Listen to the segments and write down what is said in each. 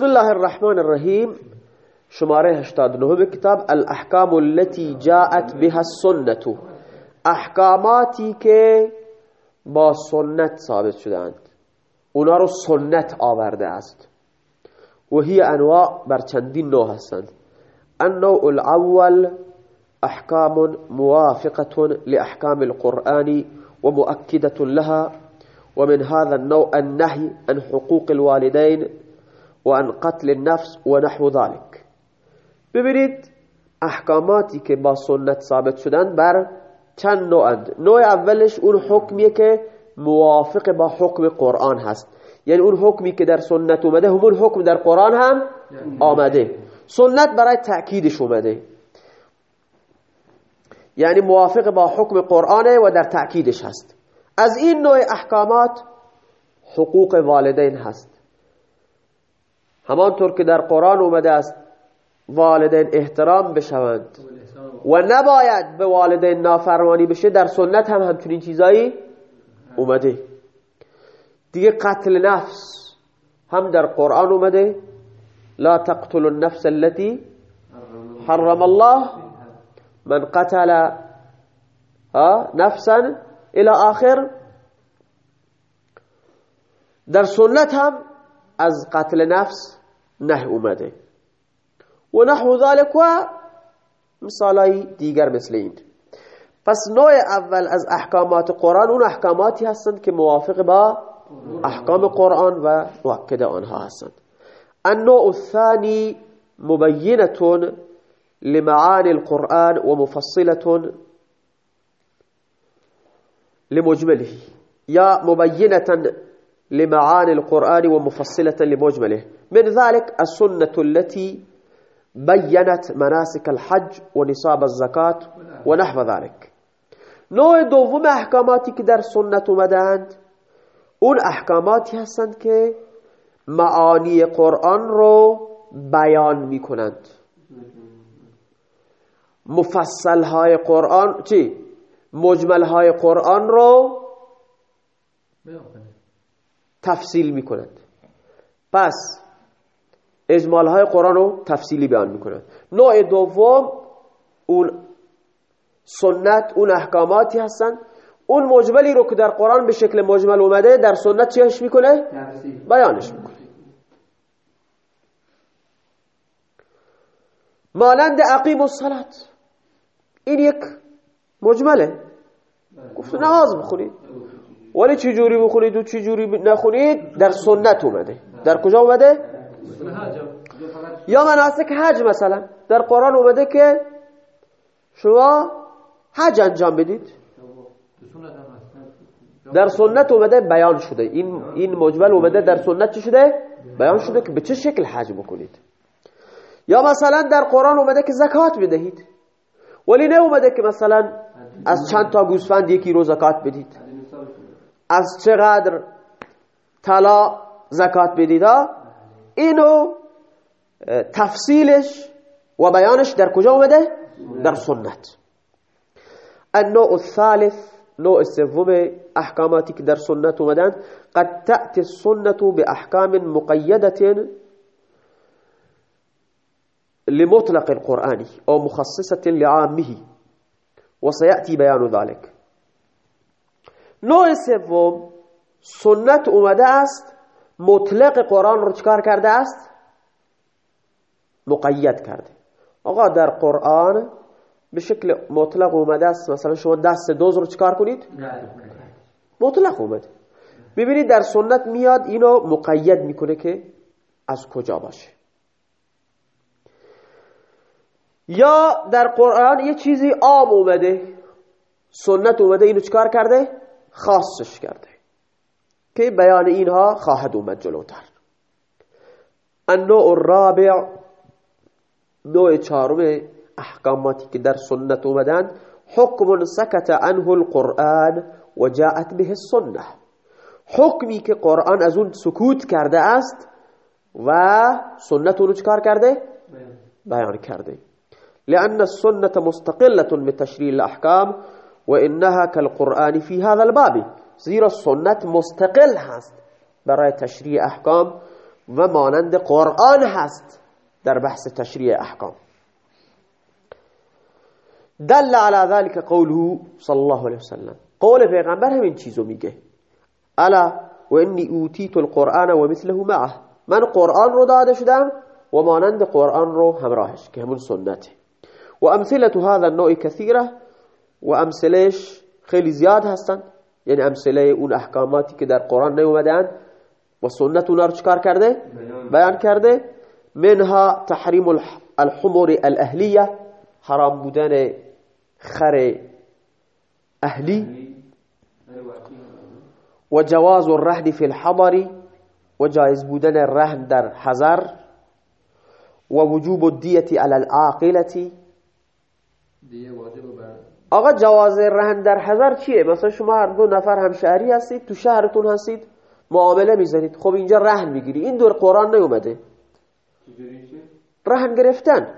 بسم الله الرحمن الرحیم شمارة 89 کتاب الاحکام التي جاءت بها السنة. احکاماتی که با سنت ثابت شدند اونا رو آورده است. و انواع بر چندین نوع هستند. النوع الأول احکام موافقة لأحکام القرآن ومؤكدة لها. ومن هذا النوع النهي عن حقوق الوالدين وعن قتل النفس ونحو ذلك. ببینید احکاماتی که با سنت ثابت شدن بر چند نوعند نوع اولش اون حکمیه که موافق با حکم قرآن هست. یعنی اون حکمی که در سنت اومده همون حکم در قرآن هم آمده. سنت برای تأکیدش اومده. یعنی موافق با حکم قرآنه و در تأکیدش هست. از این نوع احکامات حقوق والدین هست. همانطور که در قرآن اومده است والدین احترام بشوند. و نباید به والدین نافرمانی بشه در سنت هم همچنین چیزایی اومده. دیگه قتل نفس هم در قرآن اومده. لا تقتل النفس التي حرم الله من قتل نفسا الى آخر. در سنت هم از قتل نفس نه اومده. و نحو ذلك و مثالای دیگر مثل این. پس نوع اول از احکامات قرآن اون احکاماتی هستند که موافق با احکام قرآن و مؤکد آنها هستند. النوع الثاني مبينة لمعاني القرآن ومفصلة لمجمله يا مبينة لمعاني القرآن ومفصلة لمجمله. من ذلك السنة التي بينت مناسك الحج ونصاب الزكاة ونحو ذلك. نوع دوم احکاماتی که در سنت اومدند اون احکاماتی هستند که معانی قرآن رو بیان میکنند. مفصل های قرآن چی؟ مجمل های قرآن رو تفصیل می‌کنند پس اجمال های قرآن رو تفصیلی بیان می‌کنند نوع دوم اون سنت اون احکاماتی هستند اون مجملی رو که در قرآن به شکل مجمل اومده در سنت چیش می‌کنه؟ بیانش می‌کنه. مانند اقیم الصلات این یک مجمله. گفت نماز بخونید. ولی چی جوری بخونید و چی جوری نخونید؟ در سنت اومده. در کجا اومده؟ یا مناسک حج مثلا. در قرآن اومده که شما حج انجام بدید. در سنت اومده بیان شده. این این مجمل اومده در سنت چی شده؟ بیان شده که به چه شکل حج بکنید. یا مثلا در قرآن اومده که زکات بدهید. ولی نه اومده که مثلا از چند تا گوسفند یکی رو زکات بدید. از چقدر طلا زکات بدید اینو تفصیلش و بیانش در کجا اومده؟ در سنت. النوع الثالث نوع سوم احکاماتی که در سنت اومدن قد تأتي السنة بأحكام مقيدة لمطلق القرآن أو مخصصة لعامه وسيأتي بيان ذلك. نوع سوم سنت اومده است مطلق قرآن رو چکار کرده است؟ مقید کرده. آقا در قرآن به شکل مطلق اومده است مثلا شما دست دوز رو چکار کنید؟ مطلق اومده. ببینید در سنت میاد اینو مقید می‌کنه که از کجا باشه. یا در قرآن یه چیزی عام اومده سنت اومده اینو چکار کرده؟ خاصش کرده. که بیان اینها خواهد اومد جلوتر. النوع الرابع نوع چهارم احکاماتی که در سنت اومدن حکم سکت عنه القرآن و جاءت به السنه حکمی که قرآن از اون سکوت کرده است و سنت اونو چکار کرده؟ بیان. کرده. لأن السنة مستقلة بتشريع الأحكام وإنها كالقرآن في هذا الباب. زیرا سنت مستقل هست برای تشریع احکام و مانند قرآن هست در بحث تشریع احکام. دل على ذلك قوله صلی الله علیه وسلم. قول پیغمبر همین چیزو میگه. الا و انی اوتیت القرآن و مثله معه. من قرآن رو داده شدم و مانند قرآن رو همراهش که همون سنته. و امثلة هذا النوع کثیره و امثلش خیلی زیاد هستن. یعنی امثله اون احکاماتی که در قرآن نیومدن و سنت اونا رو چکار کرده؟ بیان. کرده. منها تحریم الحمر الاهلیه حرام بودن خر اهلی. و جواز الرهن في الحضر و جایز بودن رهن در حضر و وجوب الدیت على العاقلة. آقا جواز رهن در حضر چیه؟ مثلا شما هر دو نفر هم شهری هستید تو شهرتون هستید معامله می‌زنید خب اینجا رهن می‌گیری. این دور قرآن نیومده. رهن گرفتن.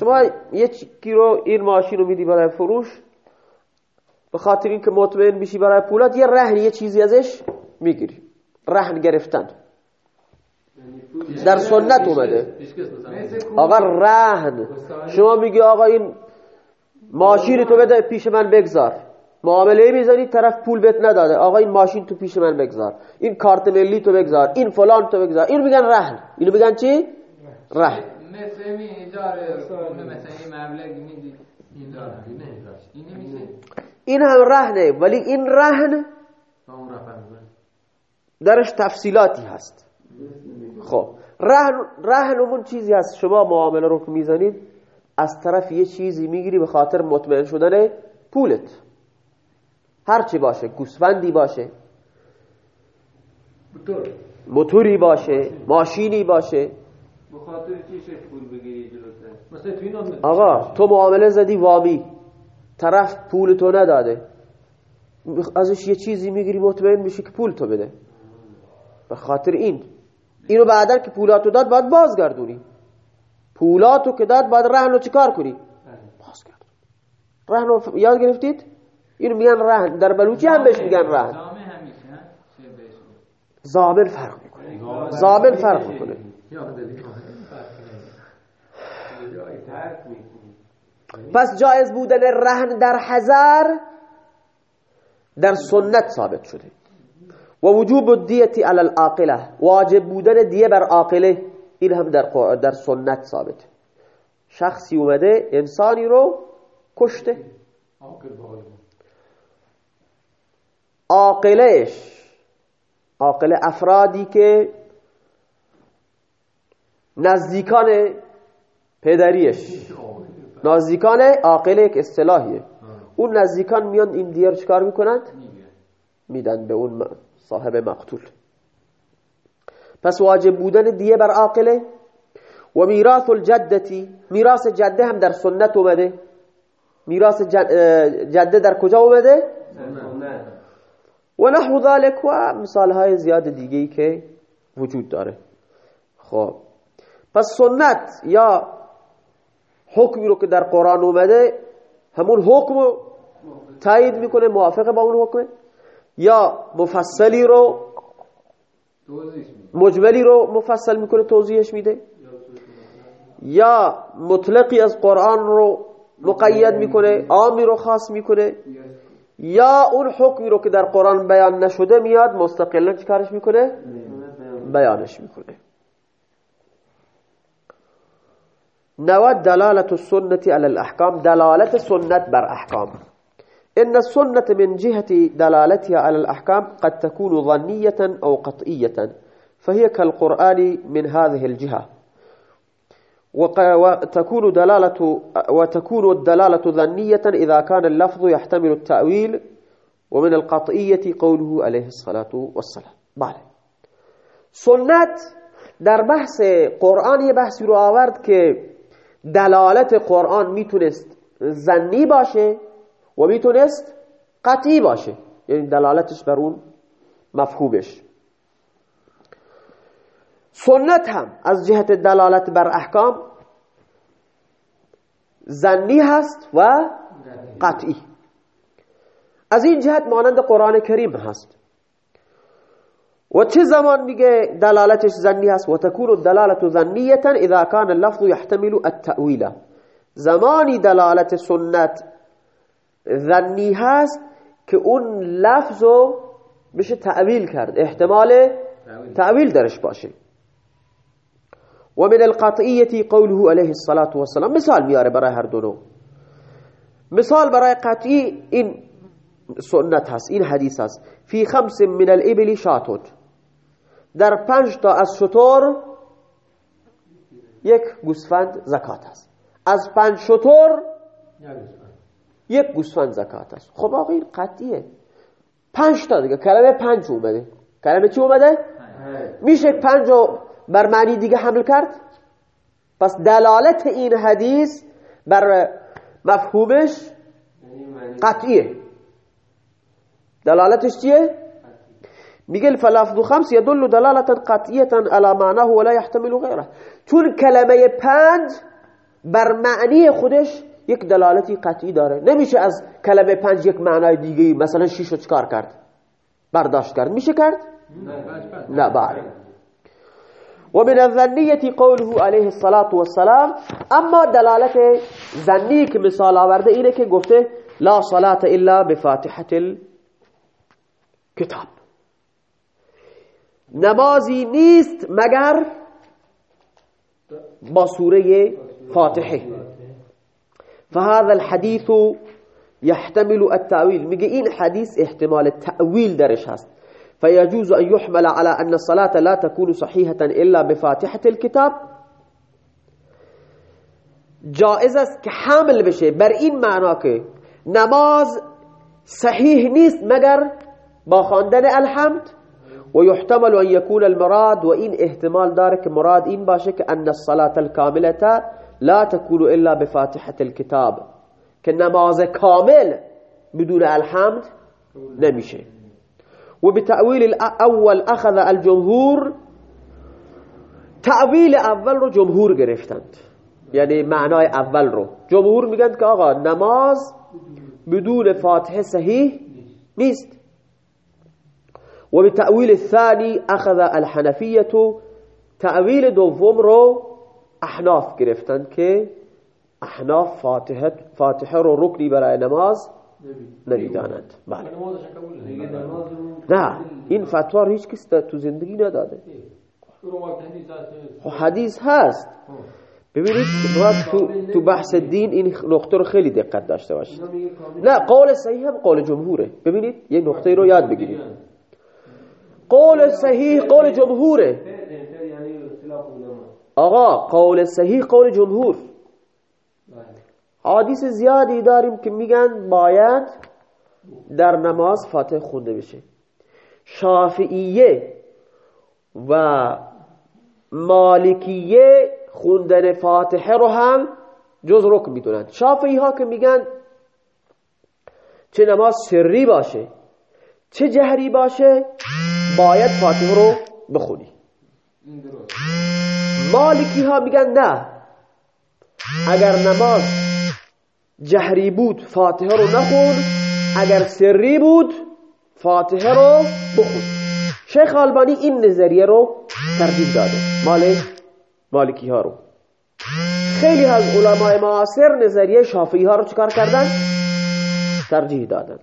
شما یکی رو این ماشین رو میدی برای فروش به خاطر اینکه مطمئن میشی برای پولات یه رهن یه چیزی ازش می‌گیری. رهن گرفتن. در سنت اومده. آقا رهن. شما میگی آقا این ماشین تو بده پیش من بگذار. معامله می‌زنی طرف پول بهت نداده. آقا این ماشین تو پیش من بگذار. این کارت ملی تو بگذار. این فلان تو بگذار. اینو میگن رهن. اینو میگن چی؟ رهن. مثل می این این هم رهنه. ولی این رهن درش تفصیلاتی هست. خب. رهن رهن چیزی هست. شما معامله رو که می‌زنید از طرف یه چیزی می‌گیری به خاطر مطمئن شدن پولت. هر چی باشه گوسفندی باشه. موتوری باشه ماشینی باشه. بخاطر پول بگیری آقا تو معامله زدی وامی. طرف پول تو نداده. ازش یه چیزی می‌گیری مطمئن میشی که پول تو بده. به خاطر این. اینو بعدا که پولاتو داد باید بازگردونی. پولاتو که داد باید رهنو چیکار کنی؟ بازگردون رهنو یاد گرفتید؟ اینو میگن رهن. در بلوچی هم بهش میگن رهن. زامن فرق می‌کنه. زامن فرق می‌کنه. پس جایز بودن رهن در حذر در سنت ثابت شده. و وجوب الدیتی علی العاقله واجب بودن دیه بر عاقله. این هم در, در سنت ثابت. شخصی اومده انسانی رو کشته. عاقلهش عاقله افرادی که نزدیکان پدریش. نزدیکان عاقله یک اصطلاحیه. اون نزدیکان میان این دیار چکار می‌کنند میدن به اون صاحب مقتول. پس واجب بودن دیه بر عاقله. و میراث الجدتی میراث جده هم در سنت اومده. میراث جده در کجا اومده؟ و نحو ذلك و مثال های زیاد دیگه ای که وجود داره. خب. پس سنت یا حکمی رو که در قرآن اومده همون حکم رو تایید می‌کنه موافقه با اون حکمه یا مفصلی رو مجملی رو مفصل می‌کنه توضیحش میده. یا مطلقی از قرآن رو مقید می‌کنه عامی رو خاص می‌کنه یا اون حکمی رو که در قرآن بیان نشده میاد مستقلا چیکارش می‌کنه؟ بیانش می‌کنه. نوى دلالة السنة على الأحكام دلالة السنة بر أحكام إن السنة من جهة دلالتها على الأحكام قد تكون ظنية أو قطئية فهي كالقرآن من هذه الجهة. وتكون دلالة وتكون الدلالة ظنية إذا كان اللفظ يحتمل التأويل ومن القطئية قوله عليه الصلاة والسلام. بله. سنت در بحث قرآن یه بحثی رو آورد که دلالت قرآن میتونست زنی باشه و می‌تونست قطعی باشه. یعنی دلالتش بر اون مفهومش. سنت هم از جهت دلالت بر احکام زنی هست و قطعی. از این جهت مانند قرآن کریم هست. و چه زمان میگه دلالتش زنی هست؟ و تکون الدلالت زنیتا اذا كان اللفظ يحتمل التأویل. زمانی دلالت سنت زنی هست که اون لفظ رو بشه تعویل کرد. احتمال تعویل درش باشه. و من القطعیتی قوله علیه الصلاة والسلام. مثال میاره برای هر دونو مثال برای قطعی این سنت هست این حدیث هست. فی خمس من الابل شاتون در پنج تا از شطور یک گوسفند زکات هست. از پنج شطور یک گوسفند زکات هست خب آقا این قطعیه. پنج تا دیگه. کلمه پنج اومده. کلمه چی اومده؟ میشه پنج رو بر معنی دیگه حمل کرد؟ پس دلالت این حدیث بر مفهومش قطعیه. دلالتش چیه؟ میگه فلفظ خمس يدل دلالة قطعية على معناه ولا يحتمل غيره چون کلمه پنج بر معنی خودش یک دلالتی قطعی داره. نمیشه از کلمه پنج یک معنای دیگه مثلا شیشو چکار کرد؟ برداشت کرد. میشه کرد؟ نه بله. ومن الظنية قوله عليه الصلاة والسلام. اما دلالت ظنی که مثال آورده اینه که گفته لا صلاة الا بفاتحة الكتاب. نمازی نیست مگر با سوره فاتحه. فهذا الحديث يحتمل التأويل. میگه این حدیث احتمال تأویل درش هست. فيجوز أن يحمل على أن الصلاة لا تكون صحيحة إلا بفاتحة الكتاب. جائز است که حامل بشه. بر این معنا که نماز صحیح نیست مگر با خواندن الحمد. و يحتمل أن يكون المراد و این احتمال داره که مراد باشه که أن الصلاة الكاملة لا تكون إلا بفاتحة الكتاب. که نماز کامل بدون الحمد نمیشه وبتأويل الأول أخذ الجمهور تأویل أول رو جمهور گرفتند. یعنی معنای اول رو. جمهور میگن آقا نماز بدون فاتحه صحیح نیست. و به تأویل الثانی أخذ الحنفیه تأویل دوم رو احناف گرفتند که احناف فاتحه, فاتحه رو رکنی برای نماز نمی‌دانند. بله. نه این فتوا هیچ کس تو زندگی نداده. خب حدیث هست. ببینید تو, تو بحث دین این نقطه رو خیلی دقت داشته باشید. نه قول صحیح هم قول جمهوره. ببینید یه نقطه رو یاد بگیرید. قول صحیح قول جمهوره. آقا قول صحیح قول جمهور. حدیث زیادی داریم که میگن باید در نماز فاتح خونده بشه. شافعیه و مالکیه خوندن فاتحه رو هم جز رکن می‌دونند شافعی ها که میگن چه نماز سری باشه چه جهری باشه باید فاتحه رو بخونی. مالکی ها میگن نه. اگر نماز جهری بود فاتحه رو نخون. اگر سری بود فاتحه رو بخون. شیخ آلبانی این نظریه رو ترجیح داده. مال مالکی ها رو. خیلی از علماء معاصر نظریه شافعی ها رو چکار کردن؟ ترجیح دادن.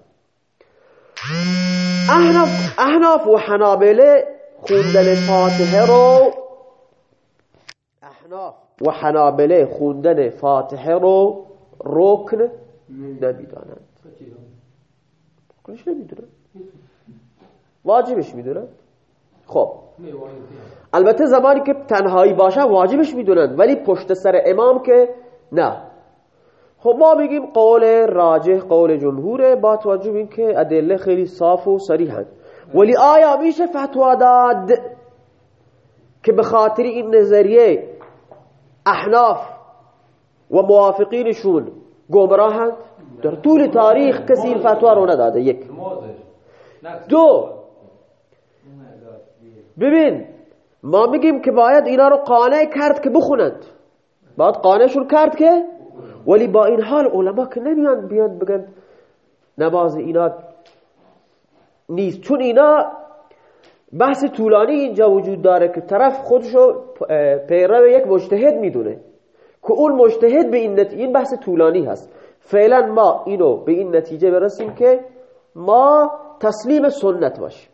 احناف, احناف و حنابله خوندن فاتحه رو احناف و حنابله خوندن فاتحه رو رکن نمی‌دانند. نمی‌دونن واجبش می‌دونن خب. البته زمانی که تنهایی باشه واجبش می‌دونن ولی پشت سر امام که نه. خب ما میگیم قول راجح قول جمهوره با توجه این که ادله خیلی صاف و صریحن. ولی آیا میشه فتوا داد که به خاطر این نظریه احناف و موافقینشون گمراهند. در طول تاریخ کسی این فتوا رو نداده. یک. دو. ببین ما میگیم که باید اینا رو قانع کرد که بخونند. باید قانعشون کرد که ولی با این حال علما که نمیان بیان بگن نماز اینا نیست. چون اینا بحث طولانی اینجا وجود داره که طرف خودشو پیرو یک مجتهد می‌دونه. که اون مجتهد به این نتیجه این بحث طولانی هست. فعلا ما اینو به این نتیجه برسیم که ما تسلیم سنت باشیم.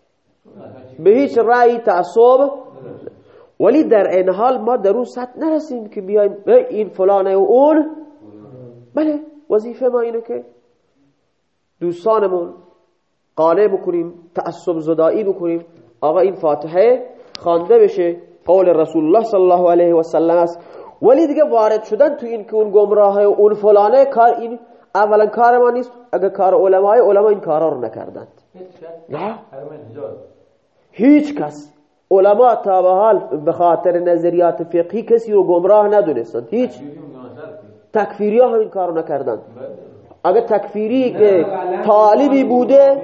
به هیچ رأی تعصب ولی در این حال ما در اون سطح نرسیم که بیایم این فلانه و اون. بله وظیفه ما اینه که دوستانمون قانع بکنیم تعصب زدائی بکنیم. آقا این فاتحه خوانده بشه قول رسول الله صلی الله علیه و سلم است ولی دیگه وارد شدن تو این که اون گمراهه و اون فلانه کار این اولا کار ما نیست اگر کار علمای علما این کارا رو نکردند نه هیچ کس علما تا به حال به خاطر نظریات فقهی کسی رو گمراه ندونستند هیچ تکفیری ها همین کارو نکردند اگر تکفیری که طالبی بوده